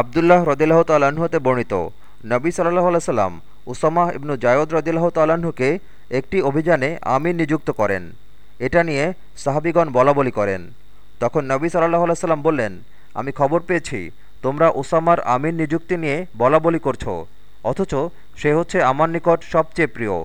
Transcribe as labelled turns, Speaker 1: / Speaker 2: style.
Speaker 1: আবদুল্লাহ রদিল্লাহ তাল্লাহ্ন বর্ণিত। নবী সাল্লাহ আলাইসাল্লাম উসামাহ ইবনু জায়দ রদিল্লাহ তাল্লাহ্নকে একটি অভিযানে আমির নিযুক্ত করেন। এটা নিয়ে সাহাবিগণ বলাবলি করেন। তখন নবী সাল্লাহ আলাইসাল্লাম বললেন, আমি খবর পেয়েছি, তোমরা ওসামার আমির নিযুক্তি নিয়ে বলাবলি করছ, অথচ সে হচ্ছে আমার নিকট সবচেয়ে প্রিয়।